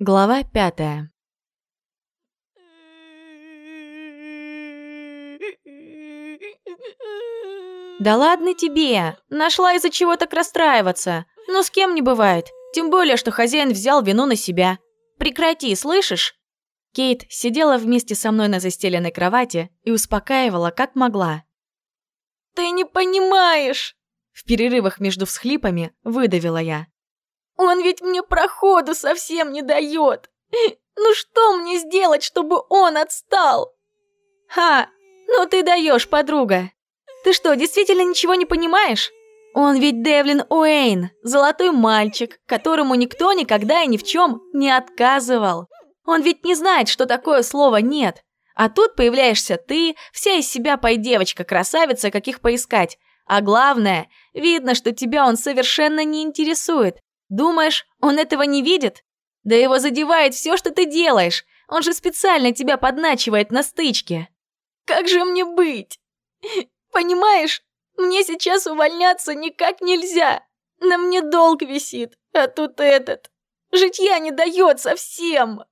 Глава пятая. «Да ладно тебе! Нашла из-за чего так расстраиваться. Но с кем не бывает. Тем более, что хозяин взял вину на себя. Прекрати, слышишь?» Кейт сидела вместе со мной на застеленной кровати и успокаивала, как могла. «Ты не понимаешь!» В перерывах между всхлипами выдавила я. «Он ведь мне проходу совсем не дает! Ну что мне сделать, чтобы он отстал?» «Ха! Ну ты даешь, подруга! Ты что, действительно ничего не понимаешь? Он ведь Девлин Уэйн, золотой мальчик, которому никто никогда и ни в чем не отказывал. Он ведь не знает, что такое слово «нет». А тут появляешься ты, вся из себя пой-девочка-красавица, каких поискать. А главное, видно, что тебя он совершенно не интересует. Думаешь, он этого не видит? Да его задевает все, что ты делаешь. Он же специально тебя подначивает на стычке. Как же мне быть? Понимаешь, мне сейчас увольняться никак нельзя. На мне долг висит, а тут этот. Житья не дает совсем.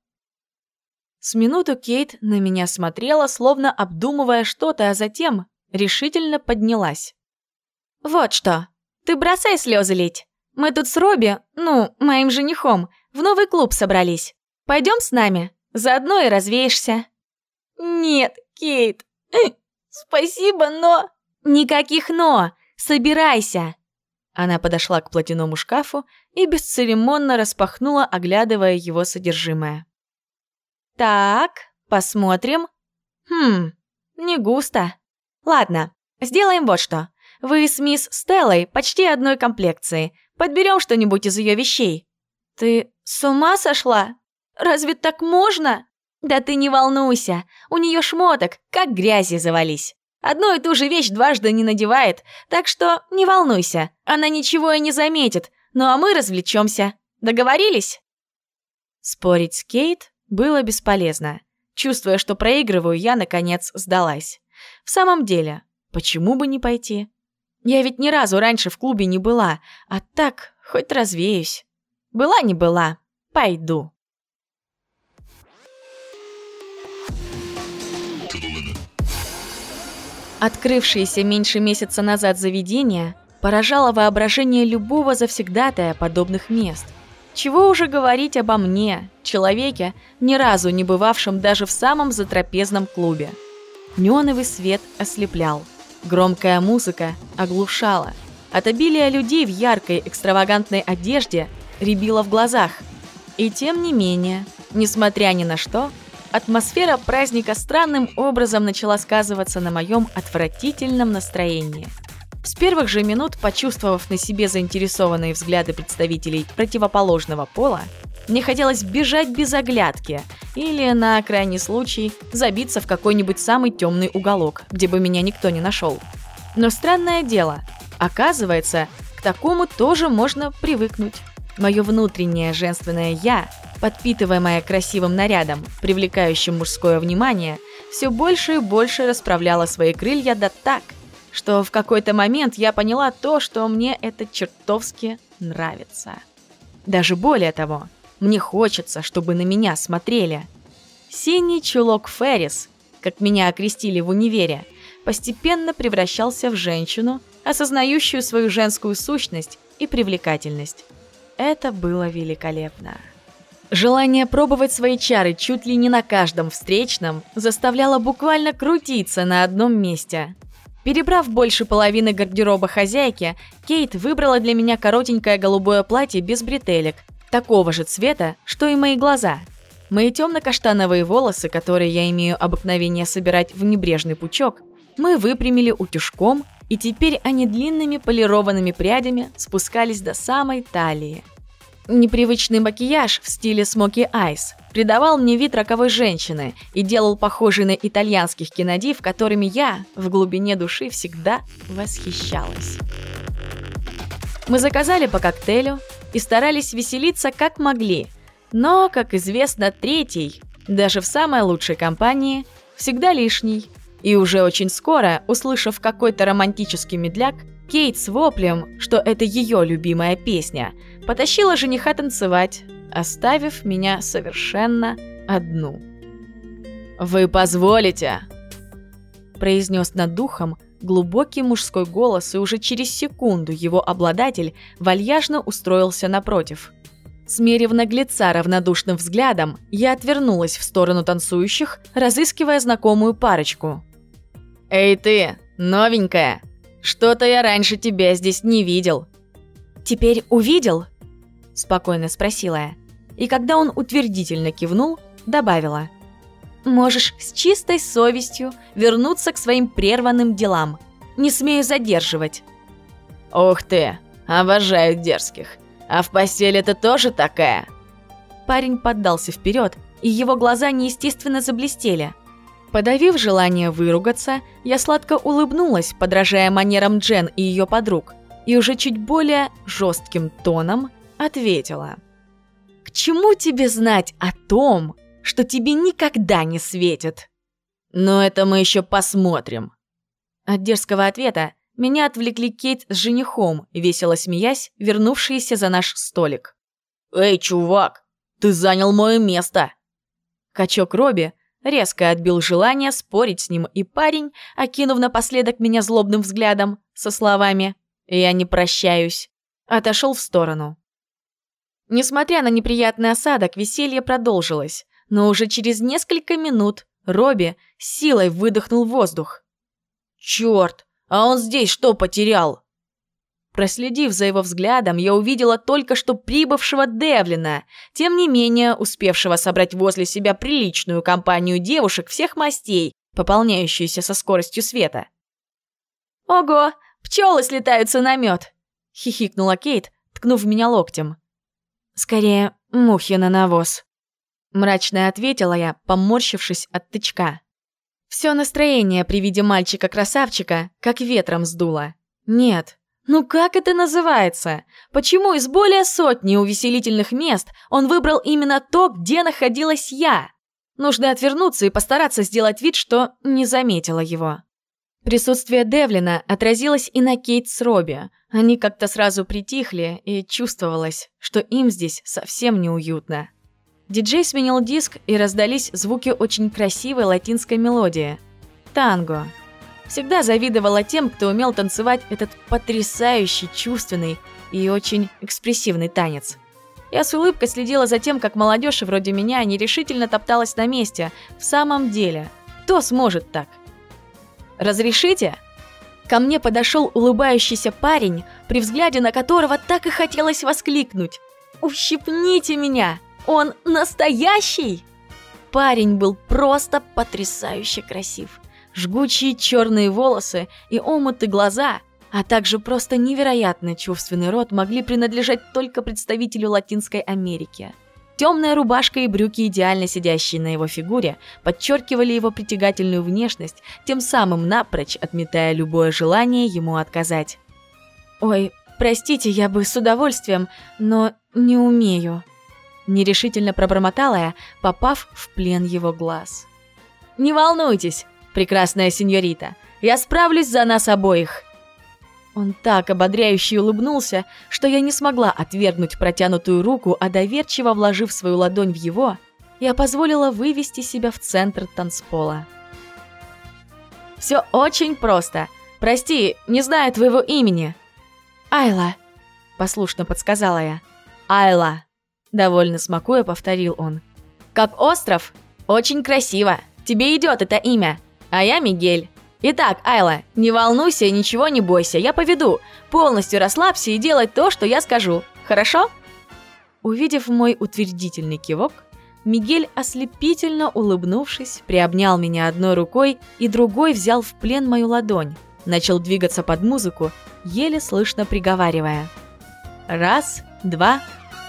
С минуту Кейт на меня смотрела, словно обдумывая что-то, а затем решительно поднялась. «Вот что, ты бросай слезы лить. Мы тут с Робби, ну, моим женихом, в новый клуб собрались. Пойдем с нами, заодно и развеешься». «Нет, Кейт, спасибо, но...» «Никаких «но», собирайся!» Она подошла к платяному шкафу и бесцеремонно распахнула, оглядывая его содержимое. Так, посмотрим. Хм, не густо. Ладно, сделаем вот что. Вы с мисс Стеллой почти одной комплекции. Подберем что-нибудь из ее вещей. Ты с ума сошла? Разве так можно? Да ты не волнуйся, у нее шмоток, как грязи завались. Одну и ту же вещь дважды не надевает, так что не волнуйся, она ничего и не заметит, ну а мы развлечемся. Договорились? Спорить с Кейт было бесполезно. Чувствуя, что проигрываю, я, наконец, сдалась. В самом деле, почему бы не пойти? Я ведь ни разу раньше в клубе не была, а так хоть развеюсь. Была не была, пойду. Открывшееся меньше месяца назад заведение поражало воображение любого завсегдатая подобных мест. Чего уже говорить обо мне, человеке, ни разу не бывавшем даже в самом затрапезном клубе. Неоновый свет ослеплял. Громкая музыка оглушала. От обилия людей в яркой экстравагантной одежде рябило в глазах. И тем не менее, несмотря ни на что, атмосфера праздника странным образом начала сказываться на моем отвратительном настроении – с первых же минут, почувствовав на себе заинтересованные взгляды представителей противоположного пола, мне хотелось бежать без оглядки или, на крайний случай, забиться в какой-нибудь самый темный уголок, где бы меня никто не нашел. Но странное дело, оказывается, к такому тоже можно привыкнуть. Мое внутреннее женственное «я», подпитываемое красивым нарядом, привлекающим мужское внимание, все больше и больше расправляло свои крылья да так, что в какой-то момент я поняла то, что мне это чертовски нравится. Даже более того, мне хочется, чтобы на меня смотрели. Синий чулок Феррис, как меня окрестили в универе, постепенно превращался в женщину, осознающую свою женскую сущность и привлекательность. Это было великолепно. Желание пробовать свои чары чуть ли не на каждом встречном заставляло буквально крутиться на одном месте. Перебрав больше половины гардероба хозяйки, Кейт выбрала для меня коротенькое голубое платье без бретелек, такого же цвета, что и мои глаза. Мои темно-каштановые волосы, которые я имею обыкновение собирать в небрежный пучок, мы выпрямили утюжком, и теперь они длинными полированными прядями спускались до самой талии. Непривычный макияж в стиле смоки айс придавал мне вид роковой женщины и делал похожей на итальянских кинодив, которыми я в глубине души всегда восхищалась. Мы заказали по коктейлю и старались веселиться как могли, но, как известно, третий, даже в самой лучшей компании, всегда лишний. И уже очень скоро, услышав какой-то романтический медляк, Кейт с воплем, что это ее любимая песня, потащила жениха танцевать, оставив меня совершенно одну. «Вы позволите!» произнес над духом глубокий мужской голос, и уже через секунду его обладатель вальяжно устроился напротив. Смерив наглеца равнодушным взглядом, я отвернулась в сторону танцующих, разыскивая знакомую парочку. «Эй ты, новенькая! Что-то я раньше тебя здесь не видел!» «Теперь увидел?» – спокойно спросила я. И когда он утвердительно кивнул, добавила. «Можешь с чистой совестью вернуться к своим прерванным делам. Не смею задерживать». «Ух ты, обожаю дерзких!» А в постели ты тоже такая?» Парень поддался вперед, и его глаза неестественно заблестели. Подавив желание выругаться, я сладко улыбнулась, подражая манерам Джен и ее подруг, и уже чуть более жестким тоном ответила. «К чему тебе знать о том, что тебе никогда не светит?» «Но это мы еще посмотрим». От дерзкого ответа меня отвлекли Кейт с женихом, весело смеясь, вернувшиеся за наш столик. «Эй, чувак, ты занял мое место!» Качок Робби резко отбил желание спорить с ним, и парень, окинув напоследок меня злобным взглядом, со словами «Я не прощаюсь», отошел в сторону. Несмотря на неприятный осадок, веселье продолжилось, но уже через несколько минут Робби силой выдохнул воздух. «Черт, а он здесь что потерял?» Проследив за его взглядом, я увидела только что прибывшего Девлина, тем не менее успевшего собрать возле себя приличную компанию девушек всех мастей, пополняющуюся со скоростью света. «Ого, пчелы слетаются на мед!» — хихикнула Кейт, ткнув меня локтем. «Скорее, мухи на навоз», — мрачно ответила я, поморщившись от тычка. Все настроение при виде мальчика-красавчика как ветром сдуло. Нет, ну как это называется? Почему из более сотни увеселительных мест он выбрал именно то, где находилась я? Нужно отвернуться и постараться сделать вид, что не заметила его. Присутствие Девлина отразилось и на Кейт с Робби. Они как-то сразу притихли, и чувствовалось, что им здесь совсем неуютно. Диджей сменил диск, и раздались звуки очень красивой латинской мелодии. Танго. Всегда завидовала тем, кто умел танцевать этот потрясающий, чувственный и очень экспрессивный танец. Я с улыбкой следила за тем, как молодежь вроде меня нерешительно топталась на месте. В самом деле, кто сможет так? «Разрешите?» Ко мне подошел улыбающийся парень, при взгляде на которого так и хотелось воскликнуть. «Ущипните меня!» Он настоящий!» Парень был просто потрясающе красив. Жгучие черные волосы и омыты глаза, а также просто невероятно чувственный рот могли принадлежать только представителю Латинской Америки. Темная рубашка и брюки, идеально сидящие на его фигуре, подчеркивали его притягательную внешность, тем самым напрочь отметая любое желание ему отказать. «Ой, простите, я бы с удовольствием, но не умею», Нерешительно пробормотала я, попав в плен его глаз. «Не волнуйтесь, прекрасная сеньорита, я справлюсь за нас обоих!» Он так ободряюще улыбнулся, что я не смогла отвергнуть протянутую руку, а доверчиво вложив свою ладонь в его, я позволила вывести себя в центр танцпола. «Все очень просто. Прости, не знаю твоего имени». «Айла», — послушно подсказала я. «Айла». Довольно смакуя, повторил он. «Как остров? Очень красиво. Тебе идет это имя. А я Мигель. Итак, Айла, не волнуйся ничего не бойся, я поведу. Полностью расслабься и делай то, что я скажу. Хорошо?» Увидев мой утвердительный кивок, Мигель, ослепительно улыбнувшись, приобнял меня одной рукой и другой взял в плен мою ладонь. Начал двигаться под музыку, еле слышно приговаривая. «Раз, два,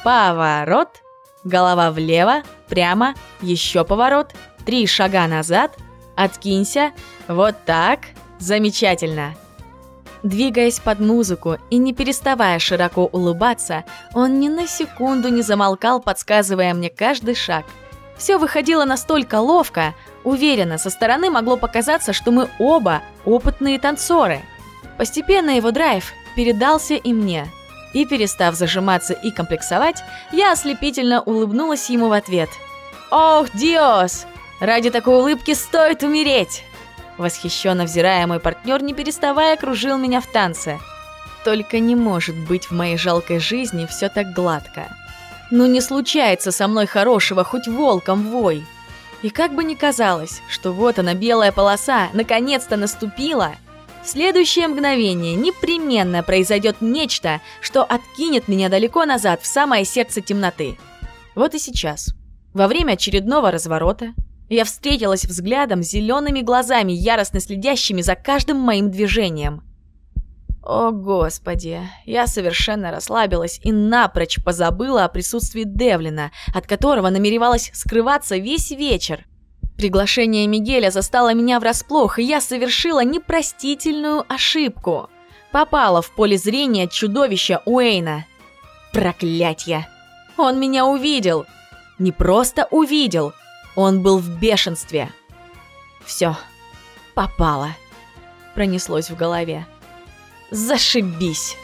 Поворот. Голова влево, прямо, еще поворот. Три шага назад. Откинься. Вот так. Замечательно. Двигаясь под музыку и не переставая широко улыбаться, он ни на секунду не замолкал, подсказывая мне каждый шаг. Все выходило настолько ловко, уверенно, со стороны могло показаться, что мы оба опытные танцоры. Постепенно его драйв передался и мне – И перестав зажиматься и комплексовать, я ослепительно улыбнулась ему в ответ. «Ох, Диос! Ради такой улыбки стоит умереть!» Восхищенно взирая, мой партнер, не переставая, кружил меня в танце. Только не может быть в моей жалкой жизни все так гладко. Ну не случается со мной хорошего, хоть волком вой. И как бы ни казалось, что вот она, белая полоса, наконец-то наступила, следующее мгновение непременно произойдет нечто, что откинет меня далеко назад в самое сердце темноты. Вот и сейчас. Во время очередного разворота я встретилась взглядом с зелеными глазами, яростно следящими за каждым моим движением. О, Господи, я совершенно расслабилась и напрочь позабыла о присутствии Девлина, от которого намеревалась скрываться весь вечер. Приглашение Мигеля застало меня врасплох, и я совершила непростительную ошибку. Попала в поле зрения чудовища Уэйна. Проклятье! Он меня увидел! Не просто увидел, он был в бешенстве. Все, попало. Пронеслось в голове. Зашибись!